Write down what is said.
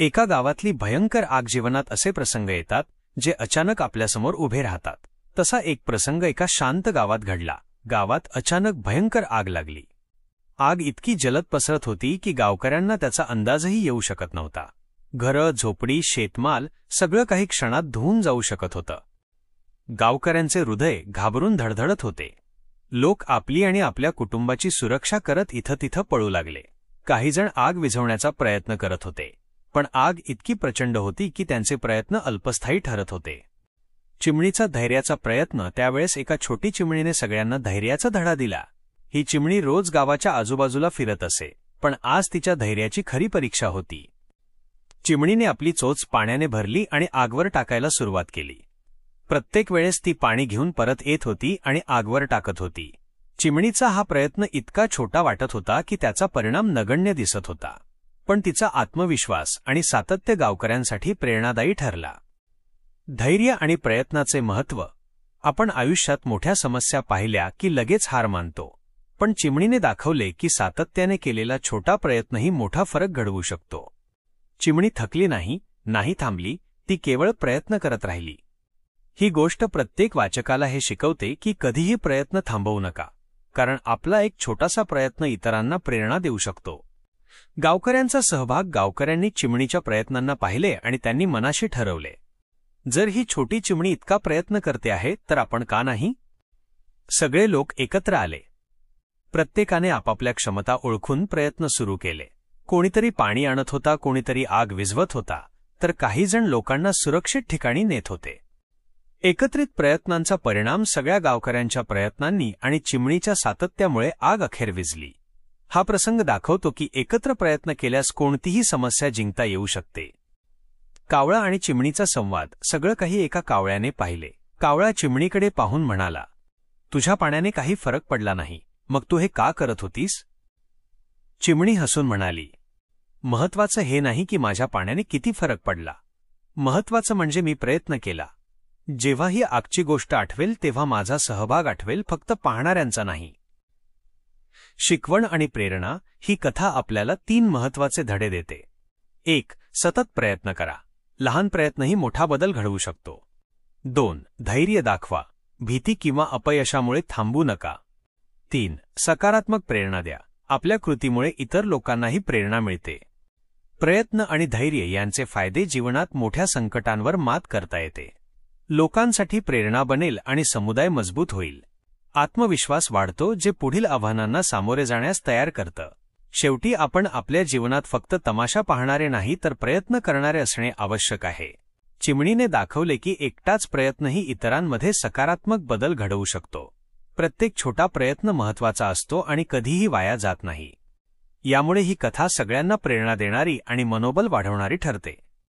एका गावातली भयंकर आग जीवनात असे प्रसंग येतात जे अचानक आपल्यासमोर उभे राहतात. तसा एक प्रसंग एका शांत गावात घडला. गावात अचानक भयंकर आग लागली. आग इतकी जलद पसरत होती की गावकऱ्यांना त्याचा अंदाजही येऊ शकत नव्हता. घरं झोपडी शेतमाल सगळं काही क्षणात धुवून जाऊ शकत होतं. गावकऱ्यांचे हृदय घाबरून धडधडत होते. लोक आपली आणि आपल्या कुटुंबाची सुरक्षा करत इथं तिथं पळू लागले. काहीजण आग विझवण्याचा प्रयत्न करत होते. पण आग इतकी प्रचंड होती की त्यांचे प्रयत्न अल्पस्थायी ठरत होते. चिमणीचा धैर्याचा प्रयत्न त्यावेळेस एका छोटी चिमणीने सगळ्यांना धैर्याचा धडा दिला. ही चिमणी रोज गावाच्या आजूबाजूला फिरत असे पण आज तिच्या धैर्याची खरी परीक्षा होती. चिमणीने आपली चोच पाण्याने भरली आणि आगवर टाकायला सुरुवात केली. प्रत्येक वेळेस ती पाणी घेऊन परत येत होती आणि आगवर टाकत होती. चिमणीचा हा प्रयत्न इतका छोटा वाटत होता की त्याचा परिणाम नगण्य दिसत होता. पण तिचा आत्मविश्वास आणि सातत्य गावकऱ्यांसाठी प्रेरणादायी ठरला. धैर्य आणि प्रयत्नाचे महत्त्व आपण आयुष्यात मोठ्या समस्या पाहिल्या की लगेच हार मानतो. पण चिमणीने दाखवले की सातत्याने केलेला छोटा प्रयत्नही मोठा फरक घडवू शकतो. चिमणी थकली नाही नाही थांबली ती केवळ प्रयत्न करत राहिली. ही गोष्ट प्रत्येक वाचकाला हे शिकवते की कधीही प्रयत्न थांबवू नका कारण आपला एक छोटासा प्रयत्न इतरांना प्रेरणा देऊ शकतो. गावकऱ्यांचा सहभाग गावकऱ्यांनी चिमणीच्या प्रयत्नांना पाहिले आणि त्यांनी मनाशी ठरवले. जर ही छोटी चिमणी इतका प्रयत्न करते आहे तर आपण का नाही? सगळे लोक एकत्र आले. प्रत्येकाने आपापल्या क्षमता ओळखून प्रयत्न सुरू केले. कोणीतरी पाणी आणत होता कोणीतरी आग विझवत होता तर काहीजण लोकांना सुरक्षित ठिकाणी नेत होते. एकत्रित प्रयत्नांचा परिणाम सगळ्या गावकऱ्यांच्या प्रयत्नांनी आणि चिमणीच्या सातत्यामुळे आग अखेर विझली. हा प्रसंग दाखवतो की एकत्र प्रयत्न केल्यास कोणतीही समस्या जिंकता येऊ शकते. कावळा आणि चिमणीचा संवाद सगळं काही एका कावळ्याने पाहिले. कावळा चिमणीकडे पाहून म्हणाला तुझ्या पाण्याने काही फरक पडला नाही. मग तू हे का करत होतीस? चिमणी हसून म्हणाली महत्वाचं हे नाही की माझ्या पाण्याने किती फरक पडला. महत्वाचं म्हणजे मी प्रयत्न केला. जेव्हा ही आगची गोष्ट आठवेल तेव्हा माझा सहभाग आठवेल फक्त पाहणाऱ्यांचा नाही. शिकवण आणि प्रेरणा ही कथा आपल्याला तीन महत्त्वाचे धडे देते. एक सतत प्रयत्न करा. लहान प्रयत्नही मोठा बदल घडवू शकतो. दोन धैर्य दाखवा. भीती किंवा अपयशामुळे थांबू नका. तीन सकारात्मक प्रेरणा द्या. आपल्या कृतीमुळे इतर लोकांनाही प्रेरणा मिळते. प्रयत्न आणि धैर्य यांचे फायदे जीवनात मोठ्या संकटांवर मात करता येते. लोकांसाठी प्रेरणा बनेल आणि समुदाय मजबूत होईल. आत्मविश्वास वाढतो जे पुढील आव्हानांना सामोरे जाण्यास तयार करतं. शेवटी आपण आपल्या जीवनात फक्त तमाशा पाहणारे नाही तर प्रयत्न करणारे असणे आवश्यक आहे. चिमणीने दाखवले की एकटाच प्रयत्नही इतरांमध्ये सकारात्मक बदल घडवू शकतो. प्रत्येक छोटा प्रयत्न महत्त्वाचा असतो आणि कधीही वाया जात नाही. यामुळे ही कथा सगळ्यांना प्रेरणा देणारी आणि मनोबल वाढवणारी ठरते.